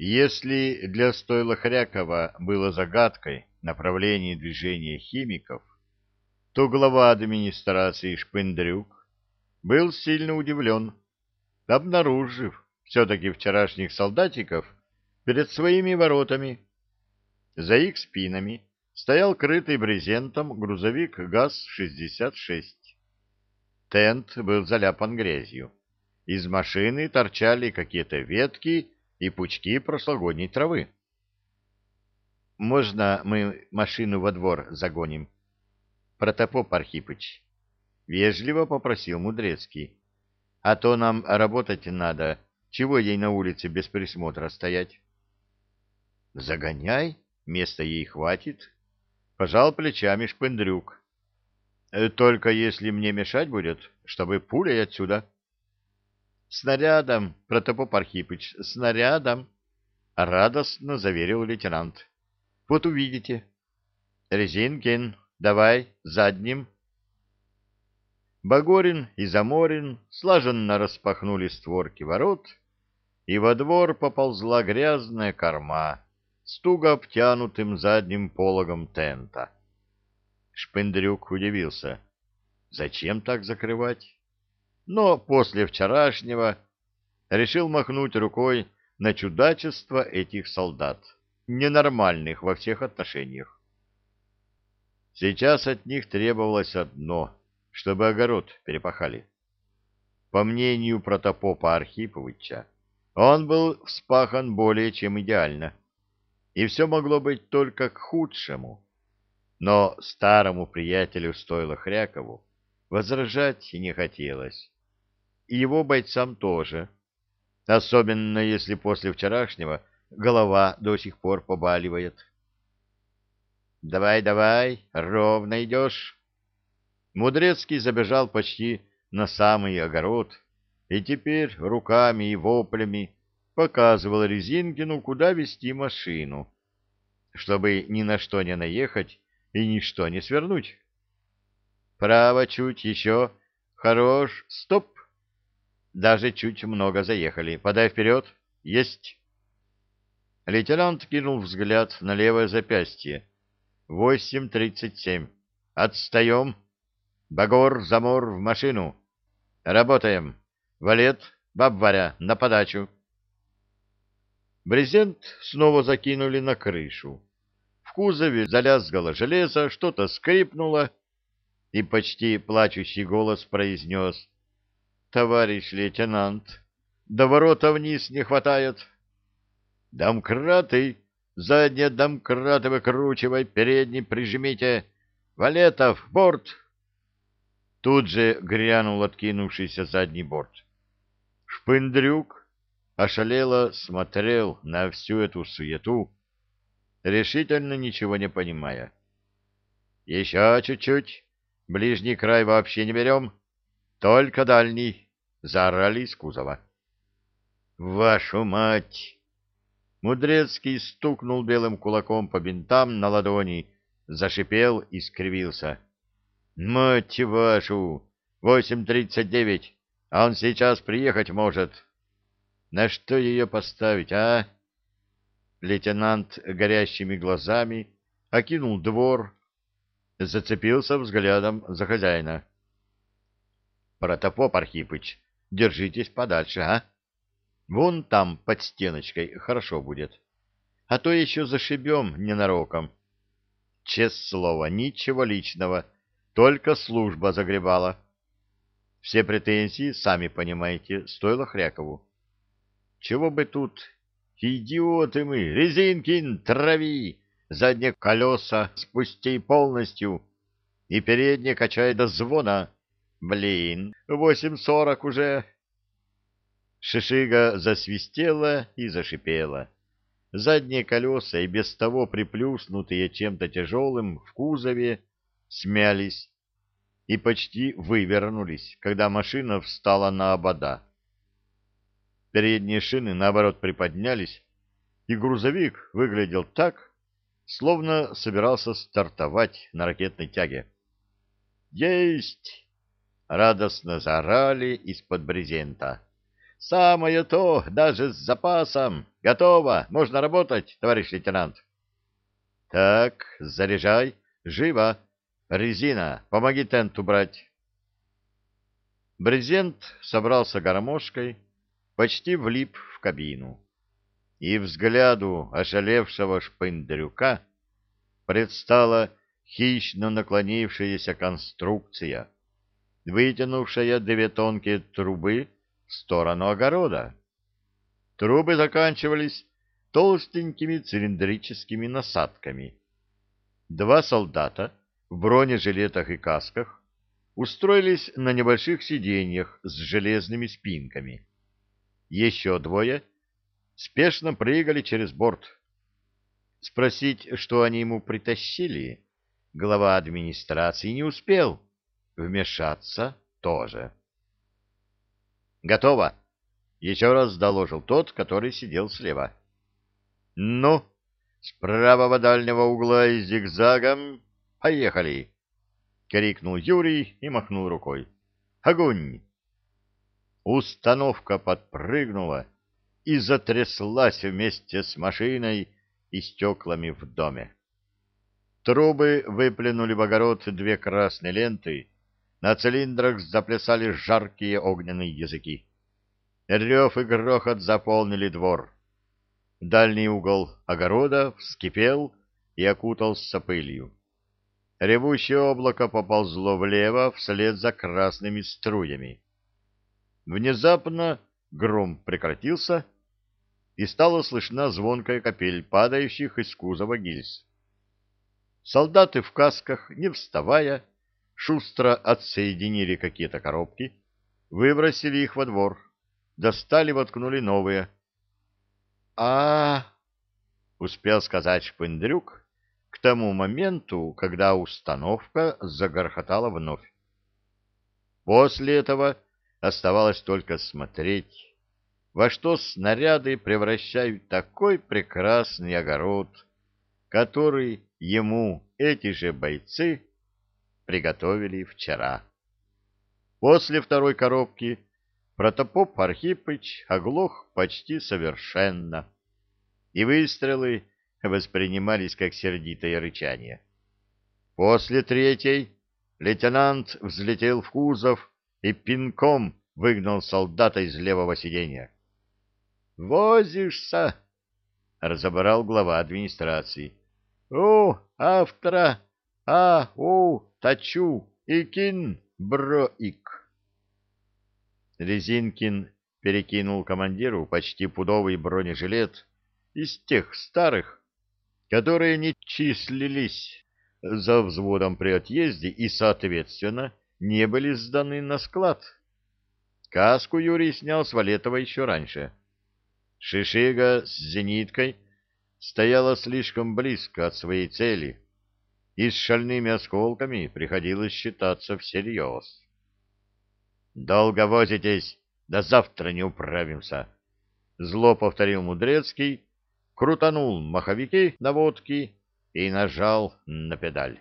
Если для стойла Хрякова было загадкой направление движения химиков, то глава администрации Шпендрюк был сильно удивлен, обнаружив все-таки вчерашних солдатиков перед своими воротами. За их спинами стоял крытый брезентом грузовик ГАЗ-66. Тент был заляпан грязью. Из машины торчали какие-то ветки и пучки прошлогодней травы. «Можно мы машину во двор загоним?» «Протопоп Архипыч», — вежливо попросил Мудрецкий. «А то нам работать надо. Чего ей на улице без присмотра стоять?» «Загоняй, места ей хватит», — пожал плечами Шпендрюк. «Только если мне мешать будет, чтобы пулей отсюда». «Снарядом, протопоп Архипыч, снарядом!» — радостно заверил лейтенант. «Вот увидите. Резинкин, давай, задним!» Багорин и Заморин слаженно распахнули створки ворот, и во двор поползла грязная корма с туго обтянутым задним пологом тента. Шпендрюк удивился. «Зачем так закрывать?» Но после вчерашнего решил махнуть рукой на чудачество этих солдат, ненормальных во всех отношениях. Сейчас от них требовалось одно, чтобы огород перепахали. По мнению протопопа Архиповича, он был вспахан более чем идеально, и все могло быть только к худшему. Но старому приятелю стоило Хрякову возражать не хотелось и его бойцам тоже. Особенно если после вчерашнего голова до сих пор побаливает. «Давай, давай, ровно идешь». Мудрецкий забежал почти на самый огород и теперь руками и воплями показывал Резинкину, куда вести машину, чтобы ни на что не наехать и ничто не свернуть. «Право чуть еще. Хорош. Стоп!» Даже чуть много заехали. Подай вперед. Есть. Лейтенант кинул взгляд на левое запястье. Восемь тридцать семь. Отстаем. Багор, замор в машину. Работаем. Валет, бабваря, на подачу. Брезент снова закинули на крышу. В кузове залязгало железо, что-то скрипнуло, и почти плачущий голос произнес — товарищ лейтенант. До ворота вниз не хватает. Домкраты, задние домкраты выкручивай, передний прижмите. Валетов, борт! Тут же грянул откинувшийся задний борт. Шпындрюк ошалело смотрел на всю эту суету, решительно ничего не понимая. Еще чуть-чуть, ближний край вообще не берем. Только дальний, заорали из кузова. Вашу мать! Мудрецкий стукнул белым кулаком по бинтам на ладони, зашипел и скривился. Мать вашу! Восемь тридцать девять, а он сейчас приехать может. На что ее поставить, а? Лейтенант горящими глазами окинул двор, зацепился взглядом за хозяина. Протопоп Архипыч, держитесь подальше, а? Вон там, под стеночкой, хорошо будет. А то еще зашибем ненароком. Честное слово, ничего личного, только служба загребала. Все претензии, сами понимаете, стоило Хрякову. Чего бы тут? Идиоты мы! Резинкин, трави! Задние колеса спусти полностью и передние качай до звона. Блин, восемь сорок уже. Шишига засвистела и зашипела. Задние колеса, и без того приплюснутые чем-то тяжелым в кузове, смялись и почти вывернулись, когда машина встала на обода. Передние шины, наоборот, приподнялись, и грузовик выглядел так, словно собирался стартовать на ракетной тяге. «Есть!» Радостно заорали из-под брезента. Самое то, даже с запасом. Готово, можно работать, товарищ лейтенант. Так, заряжай, живо. Резина, помоги тент убрать. Брезент собрался гармошкой, почти влип в кабину. И взгляду ошалевшего шпындрюка предстала хищно наклонившаяся конструкция, вытянувшая две тонкие трубы в сторону огорода. Трубы заканчивались толстенькими цилиндрическими насадками. Два солдата в бронежилетах и касках устроились на небольших сиденьях с железными спинками. Еще двое спешно прыгали через борт. Спросить, что они ему притащили, глава администрации не успел. Вмешаться тоже. «Готово!» — еще раз доложил тот, который сидел слева. «Ну, с правого дальнего угла и зигзагом поехали!» — крикнул Юрий и махнул рукой. «Огонь!» Установка подпрыгнула и затряслась вместе с машиной и стеклами в доме. Трубы выплюнули в огород две красные ленты, на цилиндрах заплясали жаркие огненные языки. Рев и грохот заполнили двор. Дальний угол огорода вскипел и окутался пылью. Ревущее облако поползло влево вслед за красными струями. Внезапно гром прекратился, и стала слышна звонкая капель падающих из кузова гильз. Солдаты в касках, не вставая, шустро отсоединили какие-то коробки, выбросили их во двор, достали, воткнули новые. а, -а, -а успел сказать Шпындрюк к тому моменту, когда установка загорхотала вновь. После этого оставалось только смотреть, во что снаряды превращают такой прекрасный огород, который ему эти же бойцы приготовили вчера. После второй коробки протопоп Архипыч оглох почти совершенно, и выстрелы воспринимались как сердитое рычание. После третьей лейтенант взлетел в кузов и пинком выгнал солдата из левого сиденья. «Возишься!» — разобрал глава администрации. «У, автора, а, у, точу, икин, броик!» Резинкин перекинул командиру почти пудовый бронежилет из тех старых, которые не числились за взводом при отъезде и, соответственно, не были сданы на склад. Каску Юрий снял с Валетова еще раньше. Шишига с зениткой стояла слишком близко от своей цели, и с шальными осколками приходилось считаться всерьез. «Долго возитесь, до завтра не управимся», — зло повторил Мудрецкий, крутанул маховики наводки и нажал на педаль.